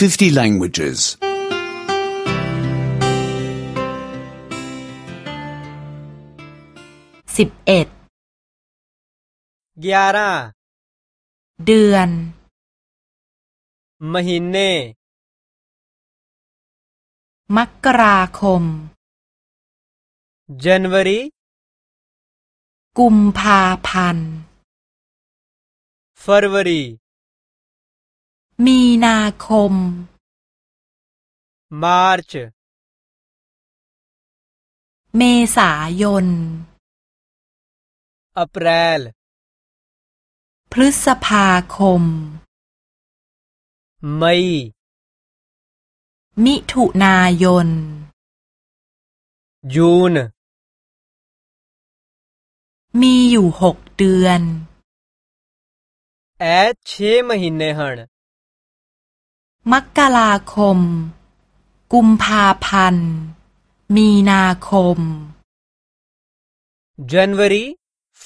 50 languages. สิบเอ็ด ग्यारह เดือน महीने มกราคม जनवरी กุมภาพันธ์ फरवरी มีนาคม मार्च เมษายน अप्रैल พฤษภาคม मई มิถุนายน जून มีอยู่หกเดือน ए छे महीने हन มกราคม กุมภาพันธ์ มีนาคม January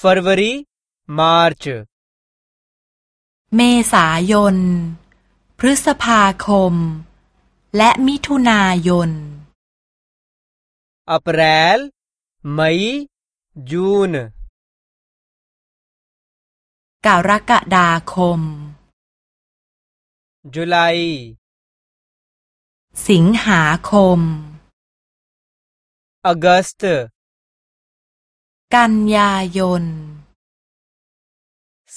February March เมษายน พฤษภาคม และมิถุนายน April May June กรกฎาคม जुलाई สิงหาคม अगस्त กันยายน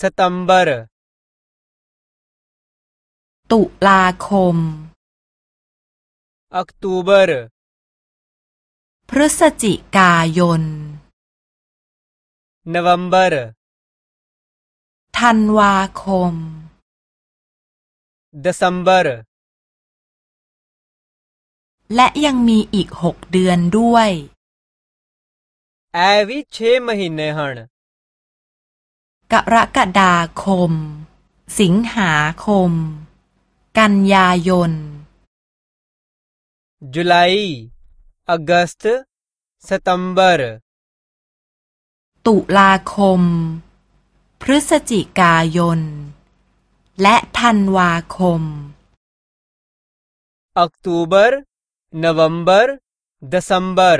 सितंबर ตุลาคม अक्टूबर พฤศจิกายน नवंबर ธันวาคม दिसंबर และยังมีอีกหกเดือนด้วย ए भी छे महीने हन กรกฎาคม สิงหาคม กันยายน जुलाई अगस्त सितंबर ตุลาคม พฤศจิกายน และธันวาคม October November December